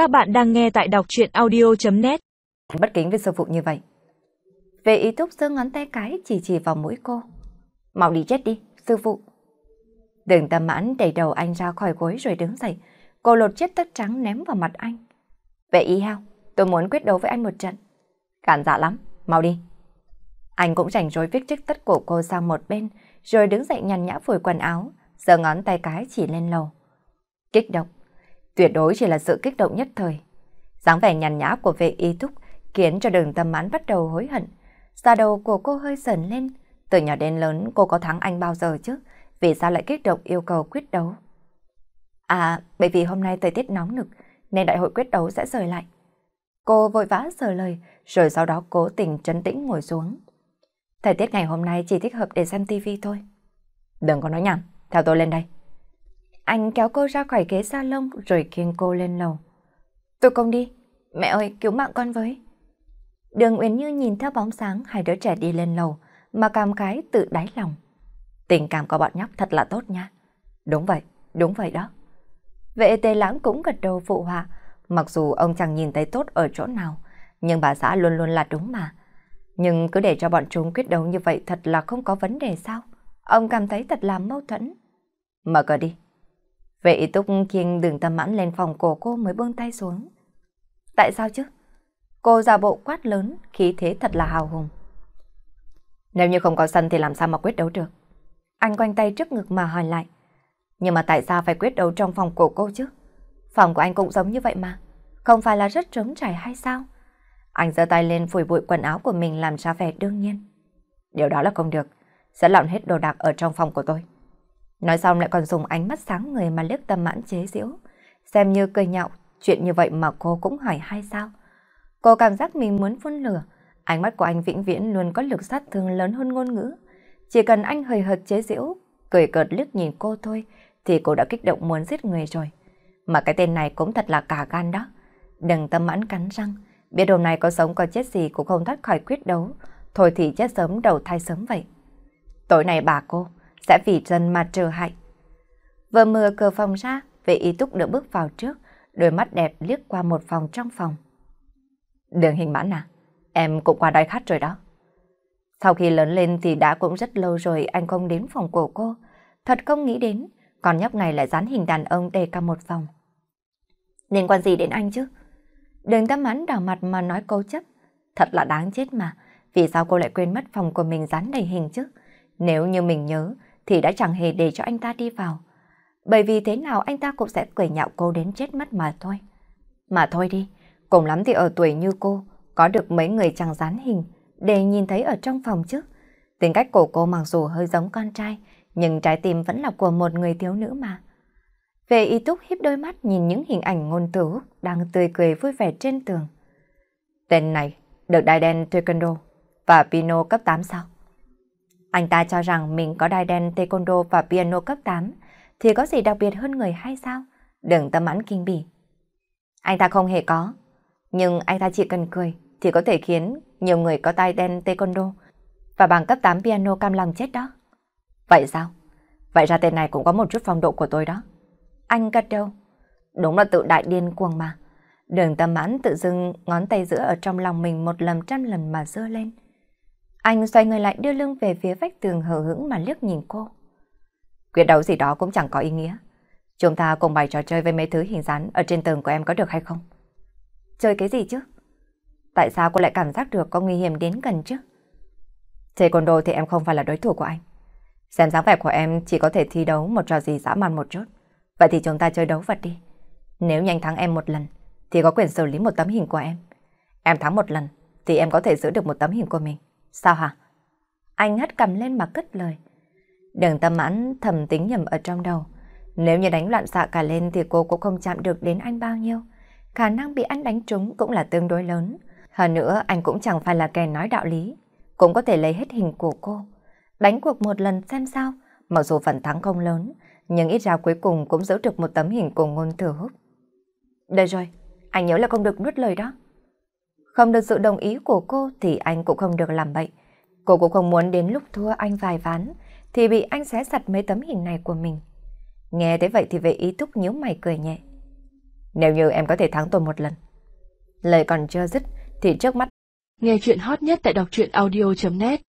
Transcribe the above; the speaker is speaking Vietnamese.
Các bạn đang nghe tại đọc truyện audio.net Bất kính với sư phụ như vậy. Về ý túc giơ ngón tay cái chỉ chỉ vào mũi cô. Mau đi chết đi, sư phụ. Đừng tâm mãn đẩy đầu anh ra khỏi gối rồi đứng dậy. Cô lột chiếc tất trắng ném vào mặt anh. Vệ ý hao, tôi muốn quyết đấu với anh một trận. Cản dạ lắm, mau đi. Anh cũng rảnh rối viết chiếc tất của cô sang một bên, rồi đứng dậy nhằn nhã phủi quần áo, giơ ngón tay cái chỉ lên lầu. Kích động, tuyệt đối chỉ là sự kích động nhất thời. dáng vẻ nhàn nhã của vệ y thúc khiến cho đường tâm mãn bắt đầu hối hận. Da đầu của cô hơi sờn lên, từ nhỏ đến lớn cô có thắng anh bao giờ chứ, vì sao lại kích động yêu cầu quyết đấu? À, bởi vì hôm nay thời tiết nóng nực, nên đại hội quyết đấu sẽ rời lại. Cô vội vã sờ lời, rồi sau đó cố tình trấn tĩnh ngồi xuống. Thời tiết ngày hôm nay chỉ thích hợp để xem tivi thôi. Đừng có nói nhảm, theo tôi lên đây. Anh kéo cô ra khỏi ghế salon rồi khiêng cô lên lầu. Tôi không đi. Mẹ ơi, cứu mạng con với. Đường Uyển Như nhìn theo bóng sáng hai đứa trẻ đi lên lầu mà cảm khái tự đáy lòng. Tình cảm của bọn nhóc thật là tốt nha. Đúng vậy, đúng vậy đó. Vệ tề lãng cũng gật đầu phụ họa, mặc dù ông chẳng nhìn thấy tốt ở chỗ nào, nhưng bà xã luôn luôn là đúng mà. Nhưng cứ để cho bọn chúng quyết đấu như vậy thật là không có vấn đề sao? Ông cảm thấy thật là mâu thuẫn. Mở cửa đi. Vệ túc kiên đường tâm mãn lên phòng cổ cô mới buông tay xuống. Tại sao chứ? Cô giả bộ quát lớn, khí thế thật là hào hùng. Nếu như không có sân thì làm sao mà quyết đấu được? Anh quanh tay trước ngực mà hỏi lại. Nhưng mà tại sao phải quyết đấu trong phòng của cô chứ? Phòng của anh cũng giống như vậy mà. Không phải là rất trống trải hay sao? Anh giơ tay lên phủi bụi quần áo của mình làm ra vẻ đương nhiên. Điều đó là không được. Sẽ lọn hết đồ đạc ở trong phòng của tôi. Nói xong lại còn dùng ánh mắt sáng người mà liếc tâm mãn chế giễu. Xem như cười nhạo, chuyện như vậy mà cô cũng hỏi hay sao? Cô cảm giác mình muốn phun lửa. Ánh mắt của anh vĩnh viễn luôn có lực sát thương lớn hơn ngôn ngữ. Chỉ cần anh hời hợt chế giễu, cười cợt liếc nhìn cô thôi, thì cô đã kích động muốn giết người rồi. Mà cái tên này cũng thật là cả gan đó. Đừng tâm mãn cắn răng, biết hôm nay có sống có chết gì cũng không thoát khỏi quyết đấu. Thôi thì chết sớm đầu thai sớm vậy. Tối nay bà cô sẽ vì dân mà trở hại. Vừa mở cửa phòng ra, vệ y túc được bước vào trước, đôi mắt đẹp liếc qua một phòng trong phòng. Đường hình mãn à, em cũng qua đói khát rồi đó. Sau khi lớn lên thì đã cũng rất lâu rồi anh không đến phòng của cô. Thật không nghĩ đến, con nhóc này lại dán hình đàn ông đầy cả một phòng. Liên quan gì đến anh chứ? Đường tâm mãn đỏ mặt mà nói câu chấp. Thật là đáng chết mà. Vì sao cô lại quên mất phòng của mình dán đầy hình chứ? Nếu như mình nhớ, thì đã chẳng hề để cho anh ta đi vào. Bởi vì thế nào anh ta cũng sẽ cười nhạo cô đến chết mất mà thôi. Mà thôi đi, cùng lắm thì ở tuổi như cô, có được mấy người chẳng dán hình để nhìn thấy ở trong phòng chứ. Tính cách của cô mặc dù hơi giống con trai, nhưng trái tim vẫn là của một người thiếu nữ mà. Về y túc híp đôi mắt nhìn những hình ảnh ngôn tử đang tươi cười vui vẻ trên tường. Tên này được đai đen Taekwondo và Pino cấp 8 sao? Anh ta cho rằng mình có đai đen taekwondo và piano cấp 8 thì có gì đặc biệt hơn người hay sao? Đừng tâm mãn kinh bỉ. Anh ta không hề có. Nhưng anh ta chỉ cần cười thì có thể khiến nhiều người có tai đen taekwondo và bằng cấp 8 piano cam lòng chết đó. Vậy sao? Vậy ra tên này cũng có một chút phong độ của tôi đó. Anh gật đầu. Đúng là tự đại điên cuồng mà. Đường tâm mãn tự dưng ngón tay giữa ở trong lòng mình một lần trăm lần mà dơ lên. Anh xoay người lại đưa lưng về phía vách tường hờ hững mà liếc nhìn cô. Quyết đấu gì đó cũng chẳng có ý nghĩa. Chúng ta cùng bày trò chơi với mấy thứ hình dáng ở trên tường của em có được hay không? Chơi cái gì chứ? Tại sao cô lại cảm giác được có nguy hiểm đến gần chứ? Taekwondo thì em không phải là đối thủ của anh. Xem dáng vẻ của em chỉ có thể thi đấu một trò gì dã man một chút. Vậy thì chúng ta chơi đấu vật đi. Nếu nhanh thắng em một lần, thì có quyền xử lý một tấm hình của em. Em thắng một lần, thì em có thể giữ được một tấm hình của mình. Sao hả? Anh hất cầm lên mà cất lời. Đường tâm mãn thầm tính nhầm ở trong đầu. Nếu như đánh loạn xạ cả lên thì cô cũng không chạm được đến anh bao nhiêu. Khả năng bị anh đánh trúng cũng là tương đối lớn. Hơn nữa anh cũng chẳng phải là kẻ nói đạo lý. Cũng có thể lấy hết hình của cô. Đánh cuộc một lần xem sao. Mặc dù phần thắng không lớn, nhưng ít ra cuối cùng cũng giữ được một tấm hình của ngôn thừa húc. Được rồi, anh nhớ là không được nuốt lời đó. Không được sự đồng ý của cô thì anh cũng không được làm bậy. Cô cũng không muốn đến lúc thua anh vài ván, thì bị anh xé sạch mấy tấm hình này của mình. Nghe thế vậy thì vệ ý túc nhíu mày cười nhẹ. Nếu như em có thể thắng tôi một lần. Lời còn chưa dứt thì trước mắt. Nghe chuyện hot nhất tại đọc truyện audio.net